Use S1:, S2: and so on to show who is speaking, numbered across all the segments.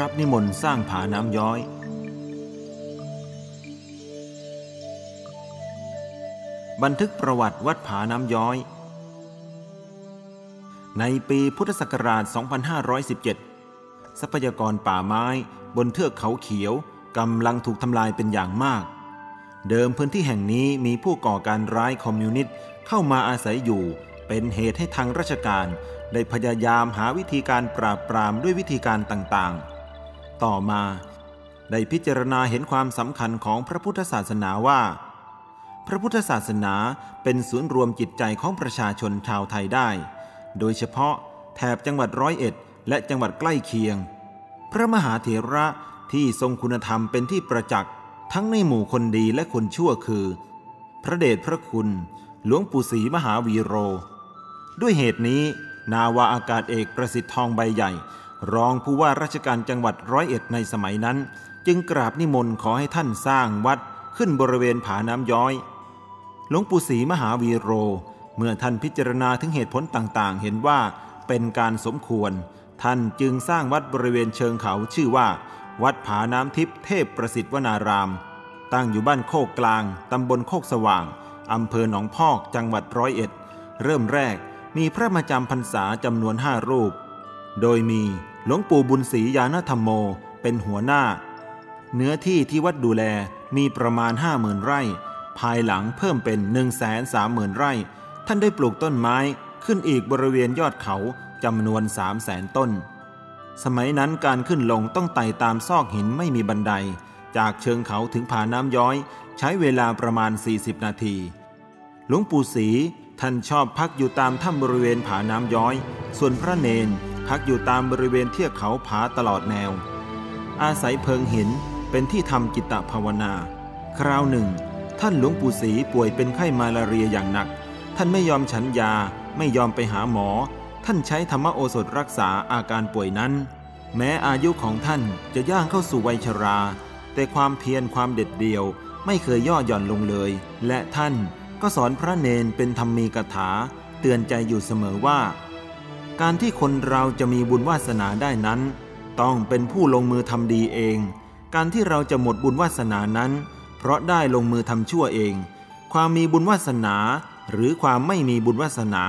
S1: รับนิมนต์สร้างผาน้ำย้อย บันทึกประวัติวัดผาน้ำย้อย ในปีพุทธศักราช 2517 ทรัพยากรป่าไม้บนเทือกเขาเขียวกำลังถูกทำลายเป็นอย่างมาก เดิมพื้นที่แห่งนี้มีผู้ก่อการร้ายคอมมิวนิสต์เข้ามาอาศัยอยู่เป็นเหตุให้ทางราชการได้พยายามหาวิธีการปราบปรามด้วยวิธีการต่างๆ ต่อมา ได้พิจารณาเห็นความสำคัญของพระพุทธศาสนาว่า พระพุทธศาสนาเป็นศูนย์รวมจิตใจของประชาชนชาวไทยได้ โดยเฉพาะแถบจังหวัดร้อยเอ็ด และจังหวัดใกล้เคียง พระมหาเถระที่ทรงคุณธรรมเป็นที่ประจักษ์ทั้งในหมู่คนดีและคนชั่วคือ พระเดชพระคุณ หลวงปู่ศรีมหาวีโร ด้วยเหตุนี้นาวาอากาศเอกประสิทธิ์ทองใบใหญ่ รองผู้ว่าราชการจังหวัดร้อยเอ็ดในสมัยนั้น จึงกราบนิมนต์ขอให้ท่านสร้างวัดขึ้นบริเวณผาน้ำย้อย หลวงปู่ศรีมหาวีโร เมื่อท่านพิจารณาถึงเหตุผลต่างๆ เห็นว่าเป็นการสมควร ท่านจึงสร้างวัดบริเวณเชิงเขาชื่อว่า วัดผาน้ำทิพย์เทพประสิทธิ์วนาราม ตั้งอยู่บ้านโคกกลาง ตำบลโคกสว่างอำเภอหนองพอกจังหวัดร้อยเอ็ด เริ่มแรกมีพระมาจำพรรษาจำนวนห้ารูป โดยมี หลวงปู่บุญศรียานธรรมโม เป็นหัวหน้า เนื้อที่ที่วัดดูแลมีประมาณห้าหมื่นไร่ ภายหลังเพิ่มเป็น1นึ่งแสนสามหมื่นไร่ ท่านได้ปลูกต้นไม้ขึ้นอีกบริเวณยอดเขาจำนวนสามแสนต้น สมัยนั้นการขึ้นลงต้องไต่ตามซอกหินไม่มีบันได จากเชิงเขาถึงผาน้ำย้อย ใช้เวลาประมาณ 40 นาที หลวงปู่ศรีท่านชอบพักอยู่ตามถ้ำบริเวณผาน้ำย้อย ส่วนพระเนน พักอยู่ตามบริเวณเทือกเขาผาตลอดแนว อาศัยเพิงหินเป็นที่ทำจิตภาวนา คราวหนึ่ง ท่านหลวงปู่ศรีป่วยเป็นไข้มาลาเรียอย่างหนัก ท่านไม่ยอมฉันยา ไม่ยอมไปหาหมอ ท่านใช้ธรรมโอสถรักษาอาการป่วยนั้น แม้อายุของท่านจะย่างเข้าสู่วัยชรา แต่ความเพียรความเด็ดเดี่ยวไม่เคยย่อหย่อนลงเลย และท่านก็สอนพระเนนเป็นธรรมีกถา เตือนใจอยู่เสมอว่า การที่คนเราจะมีบุญวาสนาได้นั้น ต้องเป็นผู้ลงมือทำดีเอง การที่เราจะหมดบุญวาสนานั้น เพราะได้ลงมือทำชั่วเอง ความมีบุญวาสนา หรือความไม่มีบุญวาสนา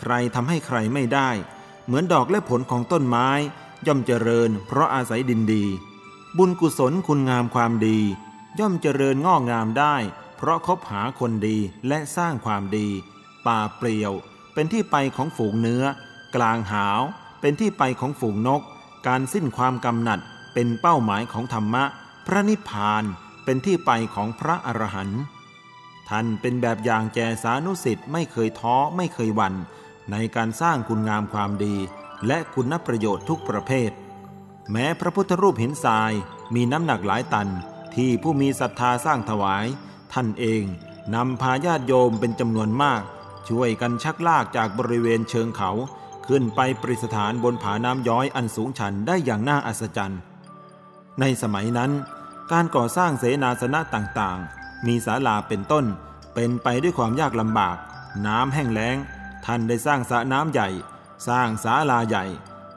S1: ใครทำให้ใครไม่ได้ เหมือนดอกและผลของต้นไม้ ย่อมเจริญ เพราะอาศัยดินดี บุญกุศลคุณงามความดี ย่อมเจริญงอกงามได้ เพราะคบหาคนดีและสร้างความดี ป่าเปลี่ยว เป็นที่ไปของฝูงเนื้อ กลางหาว เป็นที่ไปของฝูงนก การสิ้นความกำหนัด เป็นเป้าหมายของธรรมะ พระนิพพานเป็นที่ไปของพระอรหันต์ท่านเป็นแบบอย่างแก่สานุสิทธิ์ไม่เคยท้อไม่เคยหวัน่นในการสร้างคุณงามความดี และคุณประโยชน์ทุกประเภท แม้พระพุทธรูปหินทรายมีน้ำหนักหลายตัน ที่ผู้มีศรัทธาสร้างถวาย ท่านเองนำพาญาติโยมเป็นจำนวนมาก ช่วยกันชักลากจากบริเวณเชิงเขา ขึ้นไปประดิษฐานบนผาน้ำย้อยอันสูงชันได้อย่างน่าอัศจรรย์ ในสมัยนั้น การก่อสร้างเสนาสนะต่างๆ มีศาลาเป็นต้น เป็นไปด้วยความยากลำบาก น้ำแห้งแล้ง ท่านได้สร้างสระน้ำใหญ่ สร้างศาลาใหญ่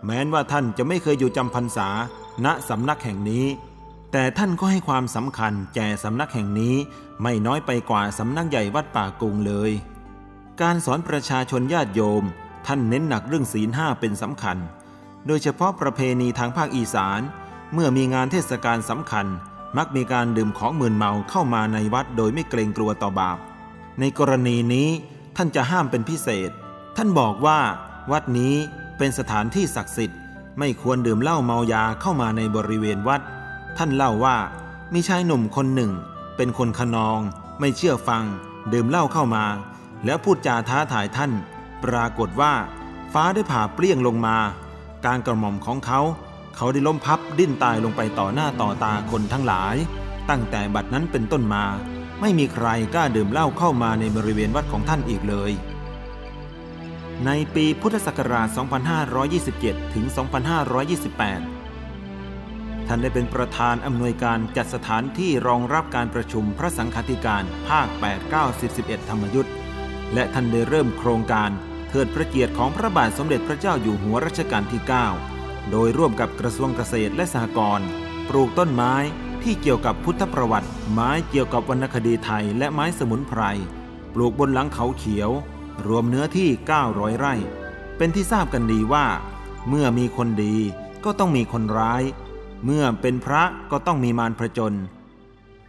S1: แม้นว่าท่านจะไม่เคยอยู่จำพรรษาณสำนักแห่งนี้ แต่ท่านก็ให้ความสำคัญแก่สำนักแห่งนี้ไม่น้อยไปกว่าสำนักใหญ่วัดป่ากุงเลย การสอนประชาชนญาติโยม ท่านเน้นหนักเรื่องศีลห้าเป็นสำคัญ โดยเฉพาะประเพณีทางภาคอีสาน เมื่อมีงานเทศกาลสำคัญ มักมีการดื่มของมึนเมาเข้ามาในวัดโดยไม่เกรงกลัวต่อบาป ในกรณีนี้ท่านจะห้ามเป็นพิเศษ ท่านบอกว่า วัดนี้เป็นสถานที่ศักดิ์สิทธิ์ ไม่ควรดื่มเหล้าเมายาเข้ามาในบริเวณวัด ท่านเล่าว่ามีชายหนุ่มคนหนึ่ง เป็นคนขนอง ไม่เชื่อฟัง ดื่มเหล้าเข้ามา แล้วพูดจาท้าทายท่าน ปรากฏว่า ฟ้าได้ผ่าเปรี้ยงลงมา การกระหม่อมของเขา เขาได้ล้มพับดิ้นตายลงไปต่อหน้าต่อตาคนทั้งหลาย ตั้งแต่บัดนั้นเป็นต้นมา ไม่มีใครกล้าดื่มเหล้าเข้ามาในบริเวณวัดของท่านอีกเลย ในปีพุทธศักราช 2527 ถึง 2528 ท่านได้เป็นประธานอำนวยการจัดสถานที่รองรับการประชุมพระสังฆธิการภาค 8 9 10 11ธรรมยุทธ์และท่านได้เริ่มโครงการ เทิดพระเกียรติของพระบาทสมเด็จพระเจ้าอยู่หัวรัชกาลที่ 9 โดยร่วมกับกระทรวงเกษตรและสหกรณ์ปลูกต้นไม้ที่เกี่ยวกับพุทธประวัติ ไม้เกี่ยวกับวรรณคดีไทยและไม้สมุนไพร ปลูกบนหลังเขาเขียว รวมเนื้อที่ 900 ไร่ เป็นที่ทราบกันดีว่า เมื่อมีคนดีก็ต้องมีคนร้าย เมื่อเป็นพระก็ต้องมีมารพระจน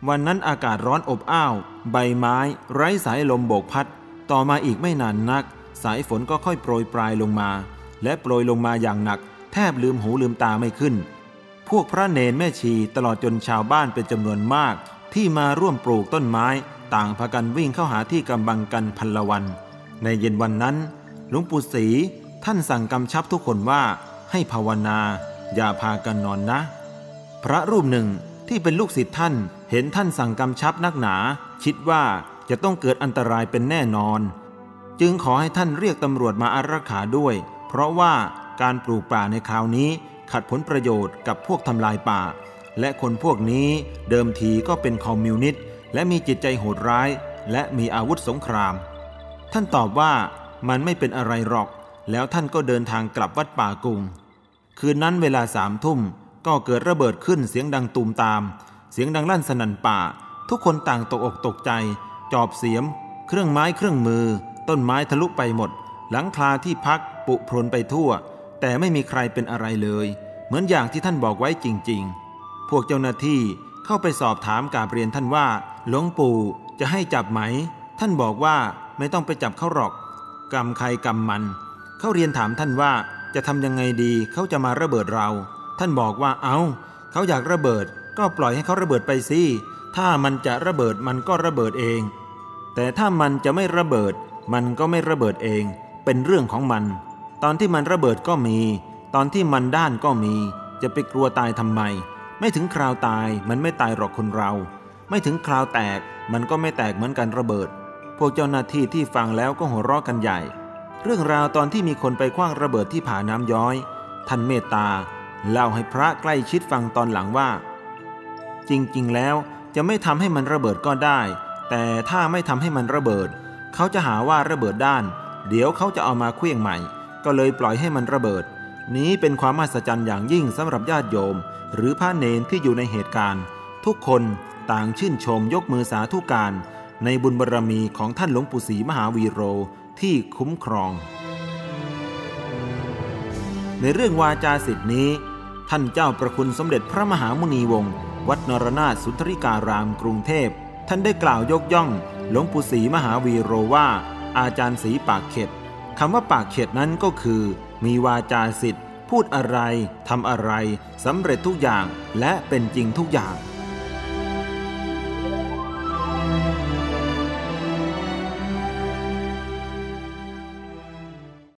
S1: วันนั้นอากาศร้อนอบอ้าว ใบไม้ ไร้สายลมโบกพัด ต่อมาอีกไม่นานนัก สายฝนก็ค่อยโปรยปลายลงมา และโปรยลงมาอย่างหนัก แทบลืมหูลืมตาไม่ขึ้น พวกพระเนนแม่ชีตลอดจนชาวบ้านเป็นจำนวนมาก ที่มาร่วมปลูกต้นไม้ ต่างพากันวิ่งเข้าหาที่กำบังกันพันละวัน ในเย็นวันนั้น หลวงปู่ศรีท่านสั่งกำชับทุกคนว่าให้ภาวนา อย่าพากันนอนนะ พระรูปหนึ่งที่เป็นลูกศิษย์ท่านเห็นท่านสั่งกำชับนักหนา คิดว่าจะต้องเกิดอันตรายเป็นแน่นอน จึงขอให้ท่านเรียกตำรวจมาอารักขาด้วย เพราะว่าการปลูกป่าในคราวนี้ ขัดผลประโยชน์กับพวกทำลายป่า และคนพวกนี้เดิมทีก็เป็นคอมมิวนิสต์และมีจิตใจโหดร้าย และมีอาวุธสงคราม ท่านตอบว่ามันไม่เป็นอะไรหรอก แล้วท่านก็เดินทางกลับวัดป่ากุง คืนนั้นเวลาสามทุ่มก็เกิดระเบิดขึ้นเสียงดังตูมตาม เสียงดังลั่นสนั่นป่า ทุกคนต่างตกอกตกใจ จอบเสียม เครื่องไม้เครื่องมือ ต้นไม้ทะลุไปหมด หลังคาที่พักปุพรนไปทั่ว แต่ไม่มีใครเป็นอะไรเลย เหมือนอย่างที่ท่านบอกไว้จริง ๆ พวกเจ้าหน้าที่เข้าไปสอบถามกาบเรียนท่านว่าหลวงปู่จะให้จับไหม ท่านบอกว่าไม่ต้องไปจับเขาหรอก กรรมใครกรรมมัน เขาเรียนถามท่านว่าจะทำยังไงดีเขาจะมาระเบิดเรา ท่านบอกว่าเอา้าเขาอยากระเบิด ก็ปล่อยให้เขาระเบิดไปสิถ้ามันจะระเบิดมันก็ระเบิดเอง แต่ถ้ามันจะไม่ระเบิด มันก็ไม่ระเบิดเอง เป็นเรื่องของมัน ตอนที่มันระเบิดก็มี ตอนที่มันด้านก็มี จะไปกลัวตายทำไม ไม่ถึงคราวตายมันไม่ตายหรอกคนเรา ไม่ถึงคราวแตกมันก็ไม่แตกเหมือนกันระเบิด พวกเจ้าหน้าที่ที่ฟังแล้วก็หัวเราะกันใหญ่ เรื่องราวตอนที่มีคนไปคว้างระเบิดที่ผาน้ำย้อย ท่านเมตตาเล่าให้พระใกล้ชิดฟังตอนหลังว่า จริงๆแล้วจะไม่ทำให้มันระเบิดก็ได้ แต่ถ้าไม่ทำให้มันระเบิด เขาจะหาว่าระเบิดด้าน เดี๋ยวเขาจะเอามาเคลื่องใหม่ ก็เลยปล่อยให้มันระเบิด นี้เป็นความมหัศจรรย์อย่างยิ่งสำหรับญาติโยม หรือพระเนนที่อยู่ในเหตุการณ์ ทุกคนต่างชื่นชมยกมือสาธุการ ในบุญบารรมีของท่านหลวงปู่ศรีมหาวีโรที่คุ้มครอง ในเรื่องวาจาสิทธินี้ ท่านเจ้าประคุณสมเด็จพระมหามุนีวงศ์วัดนรนาถสุนทริการามกรุงเทพ ท่านได้กล่าวยกย่อง หลวงปู่ศรีมหาวีโรว่า อาจารย์ศรีปากเข็ดคำว่าปากเข็ดนั้นก็คือ มีวาจาสิทธิ์ พูดอะไรทำอะไรสำเร็จทุกอย่างและเป็นจริงทุกอย่าง